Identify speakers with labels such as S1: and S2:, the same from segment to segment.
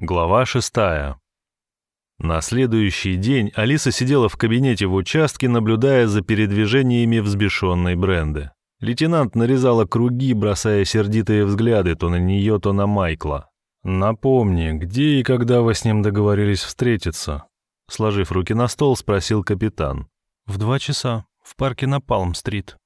S1: Глава шестая. На следующий день Алиса сидела в кабинете в участке, наблюдая за передвижениями взбешенной Бренды. Лейтенант нарезала круги, бросая сердитые взгляды то на нее, то на Майкла. «Напомни, где и когда вы с ним договорились встретиться?» Сложив руки на стол, спросил капитан.
S2: «В два часа, в парке на Палм-стрит».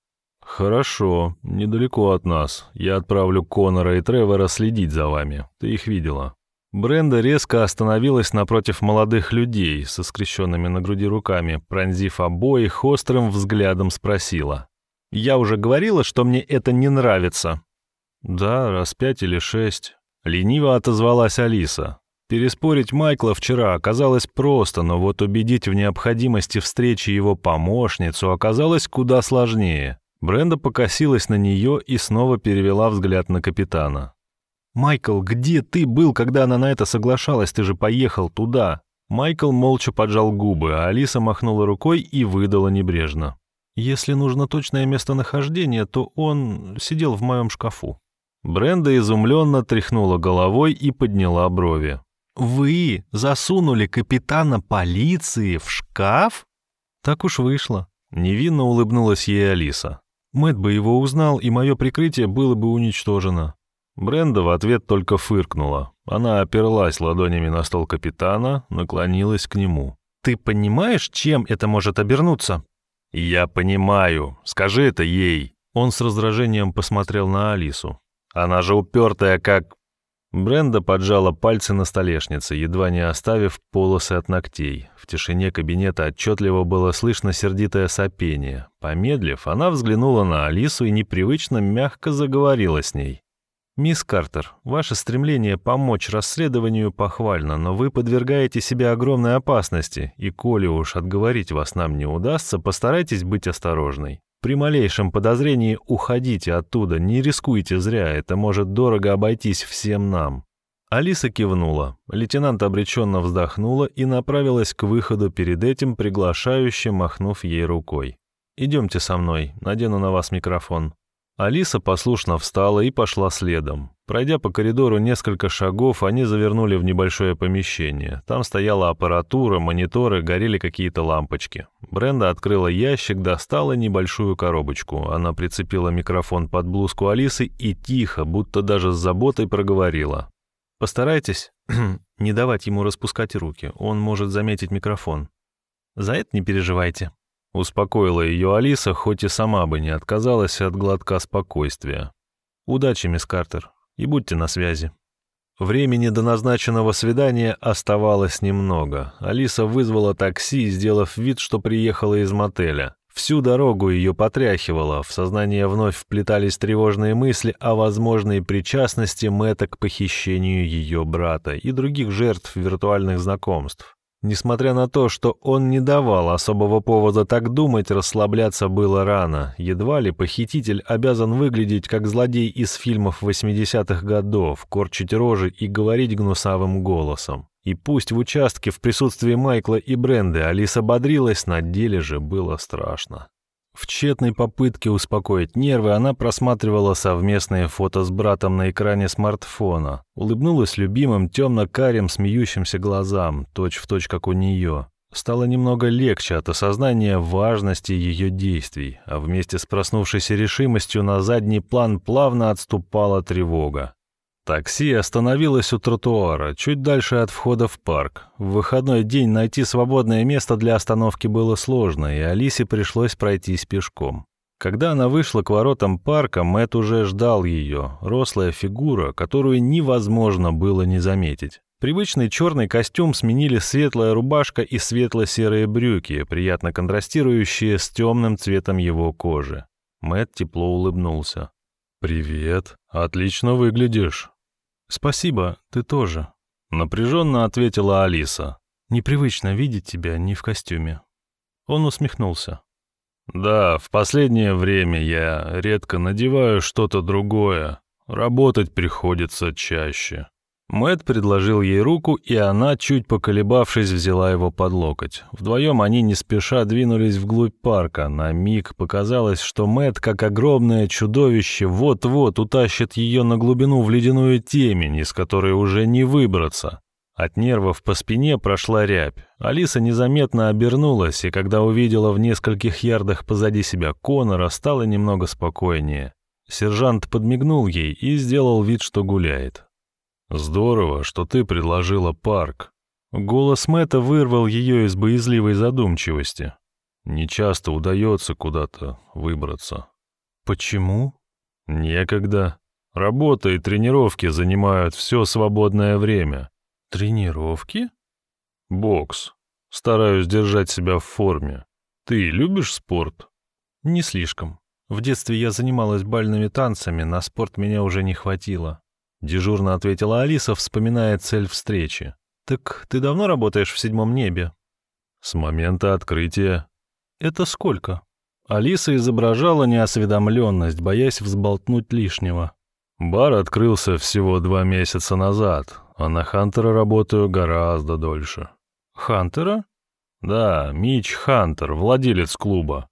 S1: «Хорошо, недалеко от нас. Я отправлю Конора и Тревора следить за вами. Ты их видела». Бренда резко остановилась напротив молодых людей со скрещенными на груди руками, пронзив обоих острым взглядом спросила. «Я уже говорила, что мне это не нравится». «Да, раз пять или шесть». Лениво отозвалась Алиса. Переспорить Майкла вчера оказалось просто, но вот убедить в необходимости встречи его помощницу оказалось куда сложнее. Бренда покосилась на нее и снова перевела взгляд на капитана.
S2: «Майкл, где ты был, когда она на это соглашалась? Ты же поехал туда!»
S1: Майкл молча поджал губы, а Алиса махнула рукой и выдала небрежно.
S2: «Если нужно точное местонахождение, то он сидел в моем шкафу».
S1: Бренда изумленно тряхнула головой и подняла брови.
S2: «Вы засунули капитана полиции в шкаф?»
S1: «Так уж вышло», — невинно улыбнулась ей Алиса. «Мэтт бы его узнал, и мое прикрытие было бы уничтожено. Бренда в ответ только фыркнула. Она оперлась ладонями на стол капитана, наклонилась к нему.
S2: «Ты понимаешь, чем это может обернуться?»
S1: «Я понимаю. Скажи это ей».
S2: Он с раздражением посмотрел на Алису.
S1: «Она же упертая, как...» Бренда поджала пальцы на столешнице, едва не оставив полосы от ногтей. В тишине кабинета отчетливо было слышно сердитое сопение. Помедлив, она взглянула на Алису и непривычно мягко заговорила с ней.
S2: «Мисс Картер, ваше стремление помочь расследованию похвально, но вы подвергаете себя огромной опасности, и коли уж отговорить вас нам не удастся, постарайтесь быть осторожной. При малейшем подозрении уходите оттуда, не рискуйте зря, это может дорого обойтись всем нам». Алиса кивнула. Лейтенант обреченно вздохнула и направилась к выходу перед этим, приглашающе махнув ей рукой. «Идемте со мной, надену на вас микрофон». Алиса послушно встала и пошла следом. Пройдя по коридору несколько шагов, они завернули в небольшое помещение. Там стояла аппаратура, мониторы, горели какие-то лампочки. Бренда открыла ящик, достала небольшую коробочку. Она прицепила микрофон под блузку Алисы и тихо, будто даже с заботой проговорила. «Постарайтесь не давать ему распускать руки, он может заметить микрофон. За это не переживайте».
S1: Успокоила ее Алиса, хоть и сама бы не отказалась от глотка спокойствия.
S2: «Удачи, мисс Картер, и будьте на связи».
S1: Времени до назначенного свидания оставалось немного. Алиса вызвала такси, сделав вид, что приехала из мотеля. Всю дорогу ее потряхивало, в сознание вновь вплетались тревожные мысли о возможной причастности Мэтта к похищению ее брата и других жертв виртуальных знакомств. Несмотря на то, что он не давал особого повода так думать, расслабляться было рано. Едва ли похититель обязан выглядеть как злодей из фильмов 80-х годов, корчить рожи и говорить гнусавым голосом. И пусть в участке в присутствии Майкла и Бренды Алиса бодрилась, на деле же было страшно. В тщетной попытке успокоить нервы она просматривала совместные фото с братом на экране смартфона, улыбнулась любимым темно-карим смеющимся глазам, точь-в-точь точь как у нее. Стало немного легче от осознания важности ее действий, а вместе с проснувшейся решимостью на задний план плавно отступала тревога. Такси остановилось у тротуара, чуть дальше от входа в парк. В выходной день найти свободное место для остановки было сложно, и Алисе пришлось пройтись пешком. Когда она вышла к воротам парка, Мэт уже ждал ее, рослая фигура, которую невозможно было не заметить. Привычный черный костюм сменили светлая рубашка и светло-серые брюки, приятно контрастирующие с темным цветом его кожи. Мэт тепло улыбнулся. «Привет. Отлично выглядишь».
S2: «Спасибо, ты тоже», —
S1: напряженно ответила Алиса.
S2: «Непривычно видеть тебя не в костюме». Он усмехнулся.
S1: «Да, в последнее время я редко надеваю что-то другое. Работать приходится чаще». Мэт предложил ей руку, и она, чуть поколебавшись, взяла его под локоть. Вдвоем они не спеша двинулись вглубь парка. На миг показалось, что Мэт, как огромное чудовище, вот-вот утащит ее на глубину в ледяную темень, из которой уже не выбраться. От нервов по спине прошла рябь. Алиса незаметно обернулась, и когда увидела в нескольких ярдах позади себя Конора, стало немного спокойнее. Сержант подмигнул ей и сделал вид, что гуляет. «Здорово, что ты предложила парк». Голос Мэтта вырвал ее из боязливой задумчивости. «Не часто удается куда-то выбраться».
S2: «Почему?»
S1: «Некогда. Работа и тренировки занимают все свободное время.
S2: Тренировки?
S1: Бокс. Стараюсь держать себя в форме. Ты любишь спорт?
S2: Не слишком. В детстве я занималась бальными танцами, на спорт меня уже не хватило. Дежурно ответила Алиса, вспоминая цель встречи. Так ты давно работаешь в седьмом небе?
S1: С момента открытия.
S2: Это сколько? Алиса изображала неосведомленность, боясь взболтнуть лишнего.
S1: Бар открылся всего два месяца назад, а на Хантера работаю гораздо дольше.
S2: Хантера?
S1: Да, Мич Хантер, владелец клуба.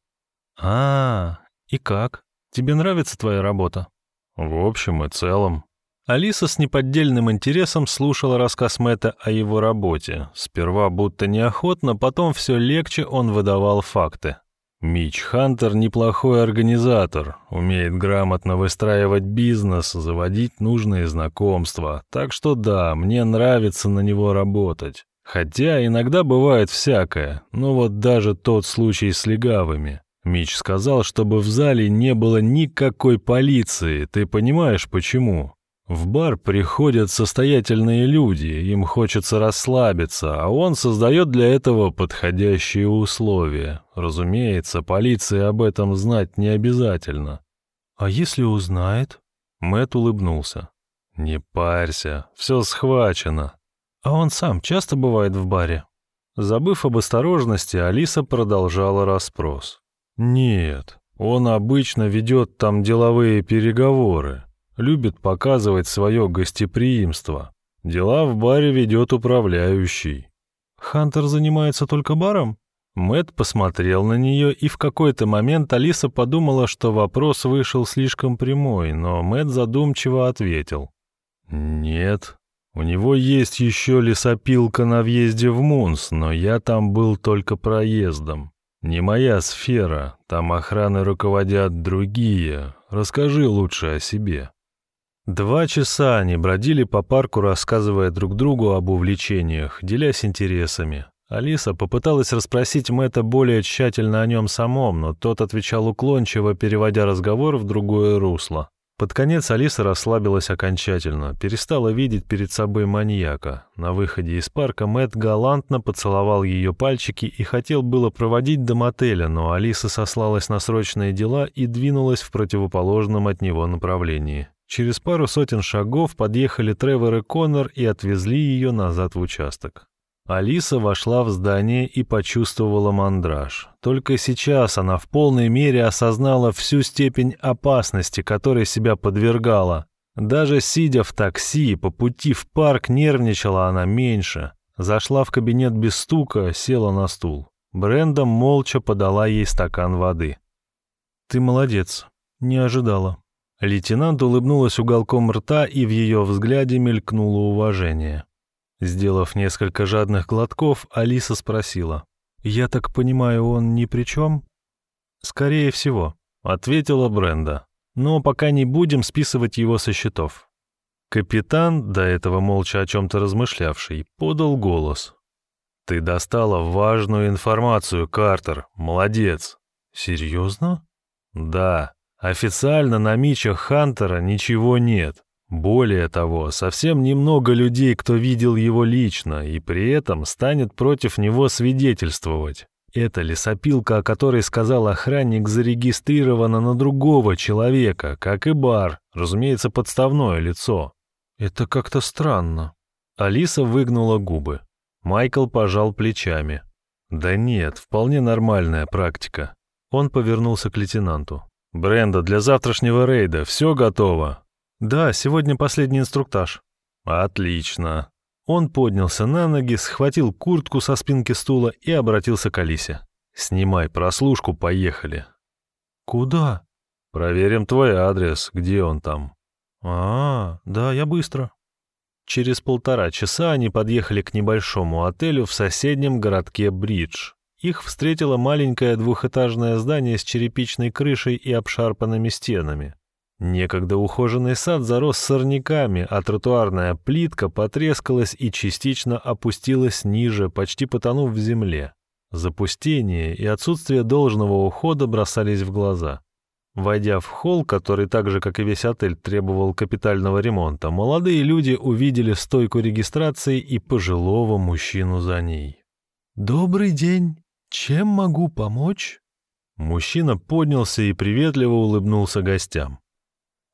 S2: А, и как? Тебе нравится твоя работа?
S1: В общем и целом.
S2: Алиса с неподдельным интересом слушала рассказ Мэтта о его работе. Сперва будто неохотно, потом все легче он выдавал факты.
S1: Мич Хантер неплохой организатор, умеет грамотно выстраивать бизнес, заводить нужные знакомства. Так что да, мне нравится на него работать. Хотя иногда бывает всякое, но вот даже тот случай с легавыми. Мич сказал, чтобы в зале не было никакой полиции, ты понимаешь почему? В бар приходят состоятельные люди, им хочется расслабиться, а он создает для этого подходящие условия. Разумеется, полиции об этом знать не обязательно.
S2: А если узнает?
S1: Мэт улыбнулся. Не парься, все схвачено.
S2: А он сам часто бывает в баре?
S1: Забыв об осторожности, Алиса продолжала расспрос. Нет, он обычно ведет там деловые переговоры любит показывать свое гостеприимство. Дела в баре ведет управляющий.
S2: Хантер занимается только баром?
S1: Мэт посмотрел на нее, и в какой-то момент Алиса подумала, что вопрос вышел слишком прямой, но Мэт задумчиво ответил. «Нет, у него есть еще лесопилка на въезде в Мунс, но я там был только проездом. Не моя сфера, там охраны руководят другие. Расскажи лучше о себе». Два часа они бродили по парку, рассказывая друг другу об увлечениях, делясь интересами. Алиса попыталась расспросить Мэтта более тщательно о нем самом, но тот отвечал уклончиво, переводя разговор в другое русло. Под конец Алиса расслабилась окончательно, перестала видеть перед собой маньяка. На выходе из парка Мэтт галантно поцеловал ее пальчики и хотел было проводить до мотеля, но Алиса сослалась на срочные дела и двинулась в противоположном от него направлении. Через пару сотен шагов подъехали Тревор и Коннор и отвезли ее назад в участок. Алиса вошла в здание и почувствовала мандраж. Только сейчас она в полной мере осознала всю степень опасности, которой себя подвергала. Даже сидя в такси, по пути в парк нервничала она меньше. Зашла в кабинет без стука, села на стул. Бренда молча подала ей стакан воды.
S2: «Ты молодец. Не ожидала»,
S1: Лейтенант улыбнулась уголком рта, и в ее взгляде мелькнуло уважение. Сделав несколько жадных глотков, Алиса спросила.
S2: «Я так понимаю, он ни при чем?»
S1: «Скорее всего», — ответила Бренда. «Но пока не будем списывать его со счетов». Капитан, до этого молча о чем-то размышлявший, подал голос. «Ты достала важную информацию, Картер. Молодец».
S2: «Серьезно?»
S1: «Да. Официально на Мича Хантера ничего нет. Более того, совсем немного людей, кто видел его лично, и при этом станет против него свидетельствовать. Эта лесопилка, о которой сказал охранник, зарегистрирована на другого человека, как и бар, разумеется, подставное лицо.
S2: Это как-то странно.
S1: Алиса выгнула губы. Майкл пожал плечами. Да нет, вполне нормальная практика. Он повернулся к лейтенанту. «Бренда, для завтрашнего рейда все готово?»
S2: «Да, сегодня последний инструктаж».
S1: «Отлично». Он поднялся на ноги, схватил куртку со спинки стула и обратился к Алисе. «Снимай прослушку, поехали».
S2: «Куда?»
S1: «Проверим твой адрес, где он там».
S2: «А, да, я быстро».
S1: Через полтора часа они подъехали к небольшому отелю в соседнем городке Бридж. Их встретило маленькое двухэтажное здание с черепичной крышей и обшарпанными стенами. Некогда ухоженный сад зарос сорняками, а тротуарная плитка потрескалась и частично опустилась ниже, почти потонув в земле. Запустение и отсутствие должного ухода бросались в глаза. Войдя в холл, который так же, как и весь отель, требовал капитального ремонта, молодые люди увидели стойку регистрации и пожилого мужчину за ней.
S3: «Добрый день! Чем могу помочь?»
S1: Мужчина поднялся и приветливо улыбнулся гостям.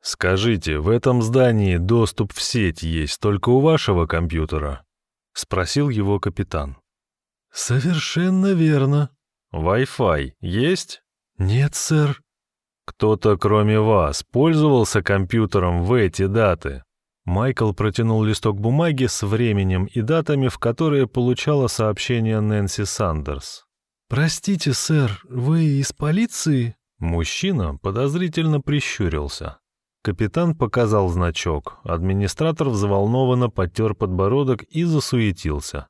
S1: «Скажите, в этом здании доступ в сеть есть только у вашего компьютера?» — спросил его капитан.
S3: «Совершенно верно».
S1: «Wi-Fi есть?»
S3: «Нет, сэр».
S1: «Кто-то, кроме вас, пользовался компьютером в эти даты?» Майкл протянул листок бумаги с временем и датами, в которые получала сообщение Нэнси Сандерс.
S3: «Простите, сэр, вы из полиции?»
S1: Мужчина подозрительно прищурился. Капитан показал значок. Администратор взволнованно потер подбородок и засуетился.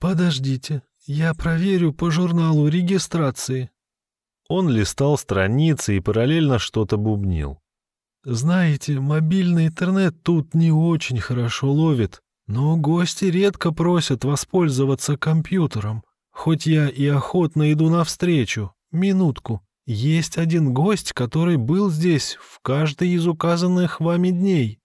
S3: «Подождите, я проверю по журналу регистрации».
S1: Он листал страницы и параллельно что-то бубнил.
S3: «Знаете, мобильный интернет тут не очень хорошо ловит, но гости редко просят воспользоваться компьютером, хоть я и охотно иду навстречу. Минутку». Есть один гость, который был здесь в каждый из указанных вами дней.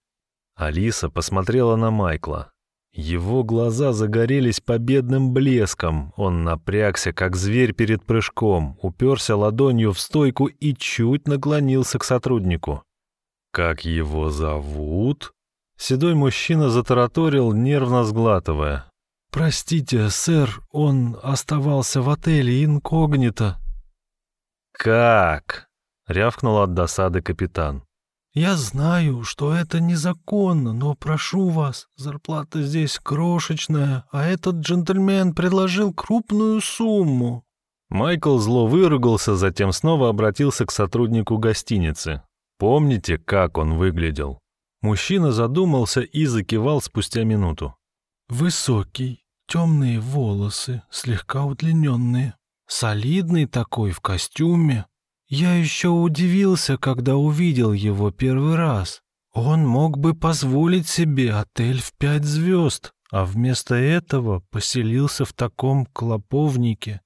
S1: Алиса посмотрела на Майкла. Его глаза загорелись победным блеском. Он напрягся, как зверь перед прыжком, уперся ладонью в стойку и чуть наклонился к сотруднику. «Как его зовут?» Седой мужчина затараторил, нервно сглатывая.
S3: «Простите, сэр, он оставался в отеле инкогнито».
S1: «Как?» — рявкнул от досады капитан.
S3: «Я знаю, что это незаконно, но прошу вас, зарплата здесь крошечная, а этот джентльмен предложил крупную сумму».
S1: Майкл зло выругался, затем снова обратился к сотруднику гостиницы. «Помните, как он выглядел?» Мужчина задумался и закивал спустя минуту.
S3: «Высокий, темные волосы, слегка удлиненные, Солидный такой в костюме. Я еще удивился, когда увидел его первый раз. Он мог бы позволить себе отель в пять звезд, а вместо этого поселился в таком клоповнике.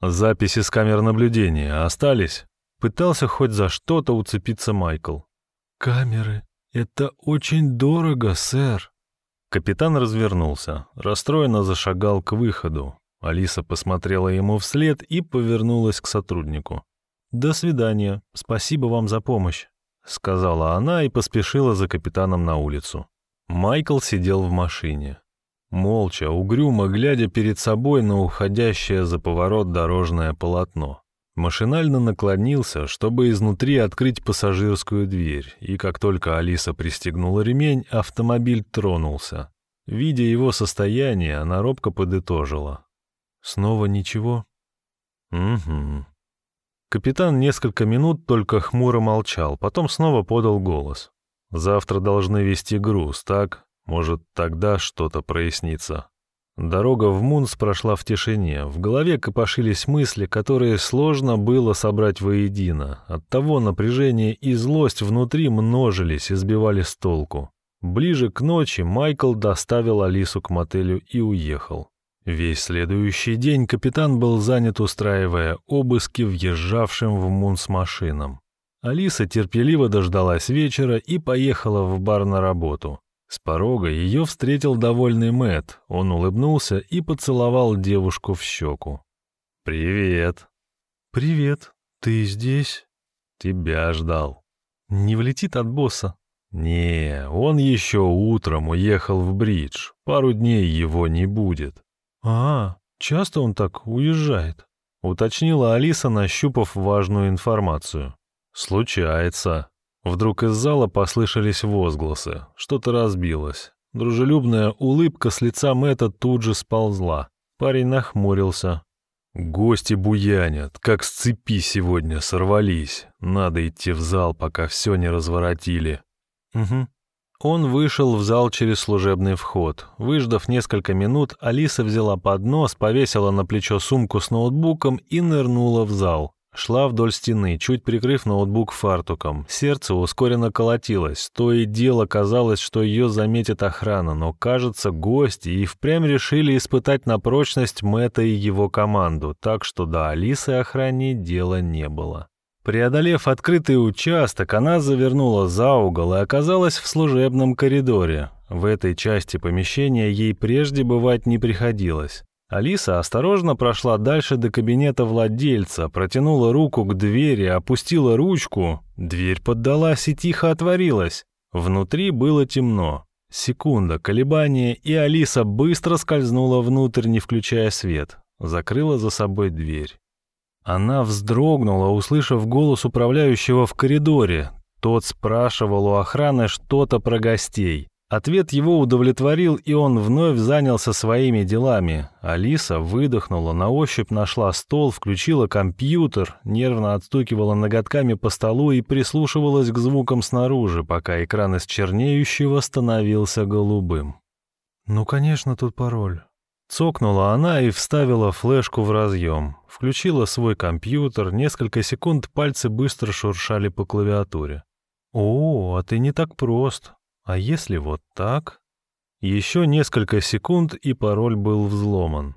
S1: Записи с камер наблюдения остались? Пытался хоть за что-то уцепиться Майкл.
S3: Камеры. Это очень дорого, сэр.
S1: Капитан развернулся, расстроенно зашагал к выходу. Алиса посмотрела ему вслед и повернулась к сотруднику. «До свидания. Спасибо вам за помощь», — сказала она и поспешила за капитаном на улицу. Майкл сидел в машине. Молча, угрюмо, глядя перед собой на уходящее за поворот дорожное полотно. Машинально наклонился, чтобы изнутри открыть пассажирскую дверь, и как только Алиса пристегнула ремень, автомобиль тронулся. Видя его состояние, она робко подытожила. Снова ничего? Угу. Капитан несколько минут только хмуро молчал, потом снова подал голос. Завтра должны вести груз, так? Может, тогда что-то прояснится. Дорога в Мунс прошла в тишине. В голове копошились мысли, которые сложно было собрать воедино. Оттого напряжение и злость внутри множились и сбивали с толку. Ближе к ночи Майкл доставил Алису к мотелю и уехал. Весь следующий день капитан был занят устраивая обыски въезжавшим в Мунс машинам. Алиса терпеливо дождалась вечера и поехала в бар на работу. С порога ее встретил довольный Мэт. Он улыбнулся и поцеловал девушку в щеку. «Привет».
S3: «Привет. Ты здесь?»
S1: «Тебя ждал».
S3: «Не влетит от босса?»
S1: «Не, он еще утром уехал в бридж. Пару дней его не будет».
S3: «А, часто он так уезжает?»
S1: — уточнила Алиса, нащупав важную информацию. «Случается». Вдруг из зала послышались возгласы. Что-то разбилось. Дружелюбная улыбка с лица Мэтта тут же сползла. Парень нахмурился. «Гости буянят, как с цепи сегодня сорвались. Надо идти в зал, пока все не разворотили».
S3: «Угу.
S1: он вышел в зал через служебный вход. Выждав несколько минут, Алиса взяла поднос, повесила на плечо сумку с ноутбуком и нырнула в зал. Шла вдоль стены, чуть прикрыв ноутбук фартуком. Сердце ускоренно колотилось. То и дело казалось, что ее заметит охрана, но, кажется, гости и впрямь решили испытать на прочность Мэтта и его команду, так что до Алисы охране дела не было. Преодолев открытый участок, она завернула за угол и оказалась в служебном коридоре. В этой части помещения ей прежде бывать не приходилось. Алиса осторожно прошла дальше до кабинета владельца, протянула руку к двери, опустила ручку. Дверь поддалась и тихо отворилась. Внутри было темно. Секунда, колебания, и Алиса быстро скользнула внутрь, не включая свет. Закрыла за собой дверь. Она вздрогнула, услышав голос управляющего в коридоре. Тот спрашивал у охраны что-то про гостей. Ответ его удовлетворил, и он вновь занялся своими делами. Алиса выдохнула, на ощупь нашла стол, включила компьютер, нервно отстукивала ноготками по столу и прислушивалась к звукам снаружи, пока экран из чернеющего становился голубым. «Ну, конечно, тут пароль». Цокнула она и вставила флешку в разъем. Включила свой компьютер, несколько секунд пальцы быстро шуршали по клавиатуре. «О, а ты не так прост. А если вот так? Еще несколько секунд, и пароль был взломан.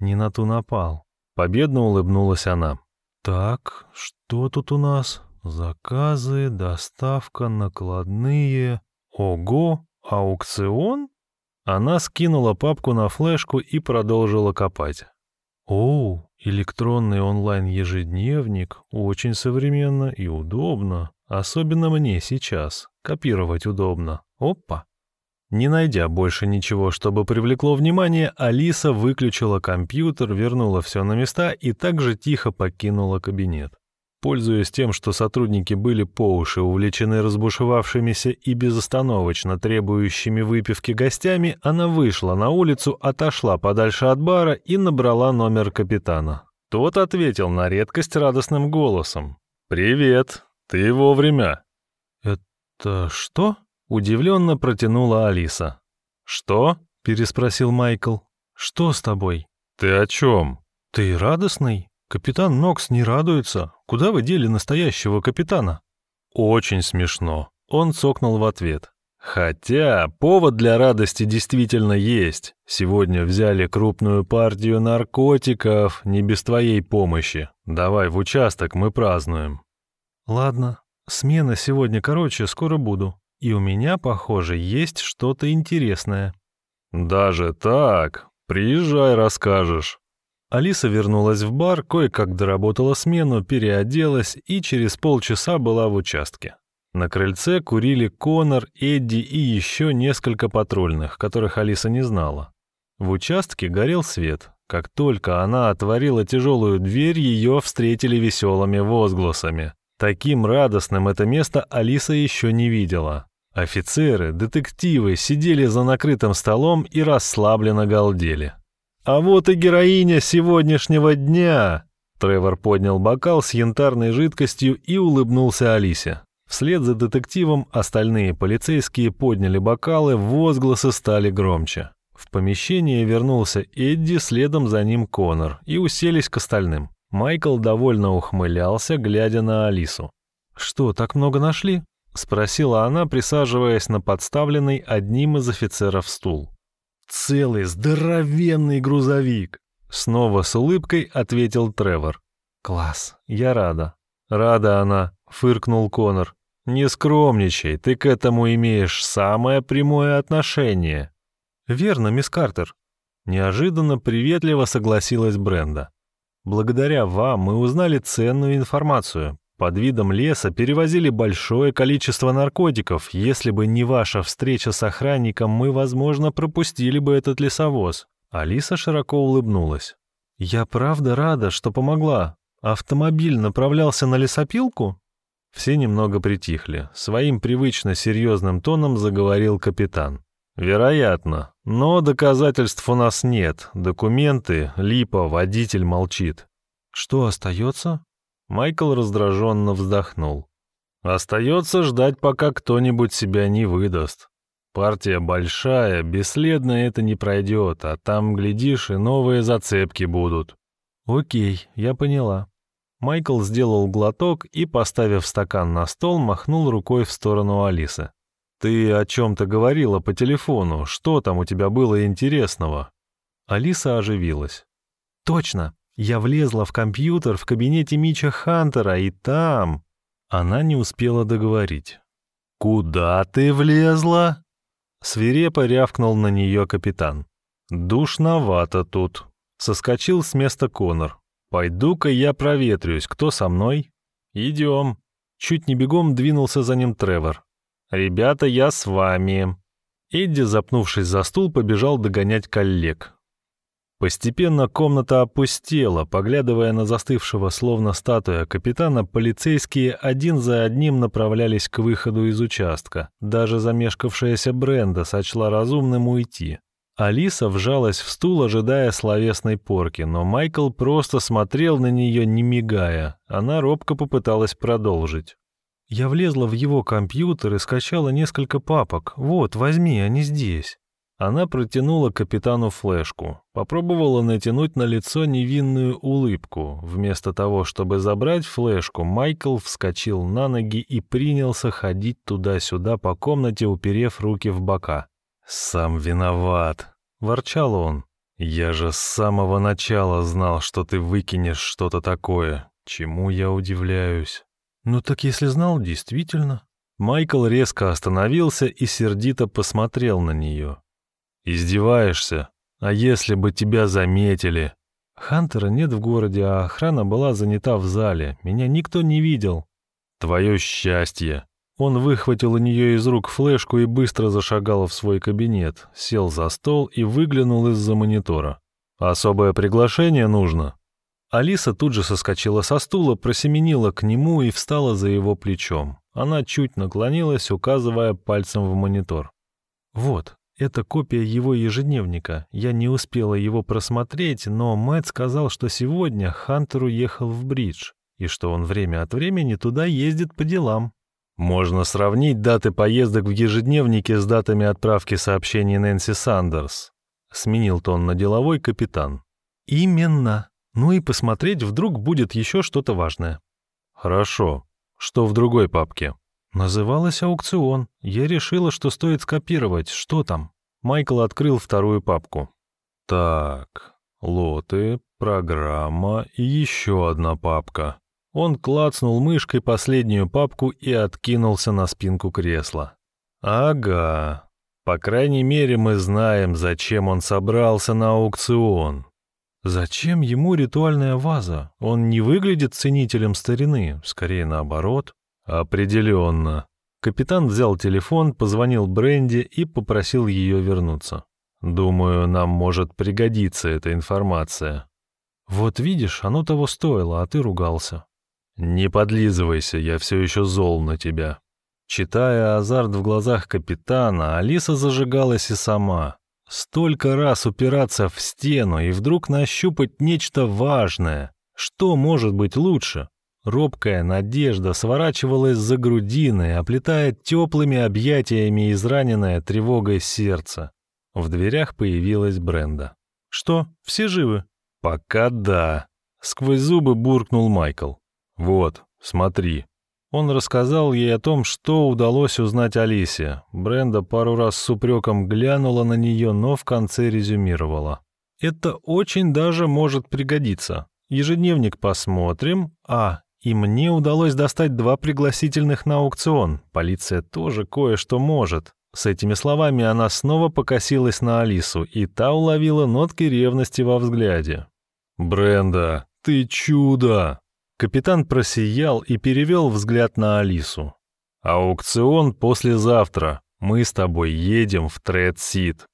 S1: Не на ту напал. Победно улыбнулась она. Так, что тут у нас? Заказы, доставка, накладные. Ого, аукцион? Она скинула папку на флешку и продолжила копать. О, электронный онлайн-ежедневник, очень современно и удобно. Особенно мне сейчас. Копировать удобно. Опа. Не найдя больше ничего, чтобы привлекло внимание, Алиса выключила компьютер, вернула все на места и также тихо покинула кабинет. Пользуясь тем, что сотрудники были по уши увлечены разбушевавшимися и безостановочно требующими выпивки гостями, она вышла на улицу, отошла подальше от бара и набрала номер капитана. Тот ответил на редкость радостным голосом. «Привет, «Ты вовремя».
S3: «Это что?»
S1: — удивленно протянула Алиса.
S3: «Что?» — переспросил Майкл. «Что с тобой?»
S1: «Ты о чем?»
S3: «Ты радостный? Капитан Нокс не радуется. Куда вы дели настоящего капитана?»
S1: «Очень смешно». Он цокнул в ответ. Хотя повод для радости действительно есть. Сегодня взяли крупную партию наркотиков, не без твоей помощи. Давай в участок, мы празднуем.
S3: «Ладно, смена сегодня короче, скоро буду. И у меня, похоже, есть что-то интересное».
S1: «Даже так? Приезжай, расскажешь».
S3: Алиса вернулась в бар, кое-как доработала смену, переоделась и через полчаса была в участке. На крыльце курили Конор, Эдди и еще несколько патрульных, которых Алиса не знала. В участке горел свет. Как только она отворила тяжелую дверь, ее встретили веселыми возгласами. Таким радостным это место Алиса еще не видела. Офицеры, детективы сидели за накрытым столом и расслабленно галдели. «А вот и героиня сегодняшнего дня!» Тревор поднял бокал с янтарной жидкостью и улыбнулся Алисе. Вслед за детективом остальные полицейские подняли бокалы, возгласы стали громче. В помещение вернулся Эдди, следом за ним Конор, и уселись к остальным. Майкл довольно ухмылялся, глядя на Алису. «Что, так много нашли?» — спросила она, присаживаясь на подставленный одним из офицеров стул. «Целый здоровенный грузовик!» — снова с улыбкой ответил Тревор. «Класс, я рада». «Рада она», — фыркнул Конор. «Не скромничай, ты к этому имеешь самое прямое отношение». «Верно, мисс Картер». Неожиданно приветливо согласилась Бренда. Благодаря вам мы узнали ценную информацию. Под видом леса перевозили большое количество наркотиков. Если бы не ваша встреча с охранником, мы, возможно, пропустили бы этот лесовоз». Алиса широко улыбнулась. «Я правда рада, что помогла. Автомобиль направлялся на лесопилку?» Все немного притихли. Своим привычно серьезным тоном заговорил капитан. «Вероятно. Но доказательств у нас нет. Документы, липа, водитель молчит». «Что остается?» Майкл раздраженно вздохнул. «Остается ждать, пока кто-нибудь себя не выдаст.
S1: Партия большая, бесследно это не пройдет, а там, глядишь, и новые зацепки будут».
S2: «Окей, я поняла». Майкл сделал глоток и, поставив стакан на стол, махнул рукой в сторону Алисы. «Ты о чем-то говорила по телефону. Что там у тебя было интересного?» Алиса оживилась. «Точно! Я влезла в компьютер в кабинете Мича Хантера, и там...» Она не успела договорить. «Куда ты влезла?» Свирепо рявкнул на нее капитан. «Душновато тут». Соскочил с места Конор. «Пойду-ка я проветрюсь. Кто со мной?» «Идем». Чуть не бегом двинулся за ним Тревор. «Ребята, я с вами». Эдди, запнувшись за стул, побежал догонять коллег. Постепенно комната опустела, поглядывая на застывшего словно статуя капитана, полицейские один за одним направлялись к выходу из участка. Даже замешкавшаяся Бренда сочла разумным уйти. Алиса вжалась в стул, ожидая словесной порки, но Майкл просто смотрел на нее, не мигая. Она робко попыталась продолжить. «Я влезла в его компьютер и скачала несколько папок. Вот, возьми, они здесь». Она протянула капитану флешку, попробовала натянуть на лицо невинную улыбку. Вместо того, чтобы забрать флешку, Майкл вскочил на ноги и принялся ходить туда-сюда по комнате, уперев руки в бока. «Сам виноват», — ворчал он. «Я же с самого начала знал, что ты выкинешь что-то такое. Чему я удивляюсь?» «Ну так если знал, действительно». Майкл резко остановился и сердито посмотрел на нее. «Издеваешься? А если бы тебя заметили?» «Хантера нет в городе, а охрана была занята в зале. Меня никто не видел». «Твое счастье!» Он выхватил у нее из рук флешку и быстро зашагал в свой кабинет, сел за стол и выглянул из-за монитора. «Особое приглашение нужно?» Алиса тут же соскочила со стула, просеменила к нему и встала за его плечом. Она чуть наклонилась, указывая пальцем в монитор. «Вот, это копия его ежедневника. Я не успела его просмотреть, но Мэтт сказал, что сегодня Хантер уехал в Бридж, и что он время от времени туда ездит по делам. Можно сравнить даты поездок в ежедневнике с датами отправки сообщений Нэнси Сандерс. Сменил тон на деловой капитан. Именно. Ну и посмотреть, вдруг будет еще что-то важное. Хорошо. Что в другой папке? Называлась аукцион. Я решила, что стоит скопировать. Что там? Майкл открыл вторую папку. Так, лоты, программа и еще одна папка. Он клацнул мышкой последнюю папку и откинулся на спинку кресла. «Ага. По крайней мере, мы знаем, зачем он собрался на аукцион. Зачем ему ритуальная ваза? Он не выглядит ценителем старины, скорее наоборот». «Определенно». Капитан взял телефон, позвонил Бренди и попросил ее вернуться. «Думаю, нам может пригодиться эта информация». «Вот видишь, оно того стоило, а ты ругался». «Не подлизывайся, я все еще зол на тебя». Читая азарт в глазах капитана, Алиса зажигалась и сама. Столько раз упираться в стену и вдруг нащупать нечто важное. Что может быть лучше? Робкая надежда сворачивалась за грудиной, оплетая теплыми объятиями израненное тревогой сердце. В дверях появилась Бренда. «Что, все живы?» «Пока да», — сквозь зубы буркнул Майкл. «Вот, смотри». Он рассказал ей о том, что удалось узнать Алисе. Бренда пару раз с упреком глянула на нее, но в конце резюмировала. «Это очень даже может пригодиться. Ежедневник посмотрим. А, и мне удалось достать два пригласительных на аукцион. Полиция тоже кое-что может». С этими словами она снова покосилась на Алису, и та уловила нотки ревности во взгляде. «Бренда, ты чудо!» Капитан просиял и перевел взгляд на Алису. «Аукцион послезавтра. Мы с тобой едем в Тред-Сит.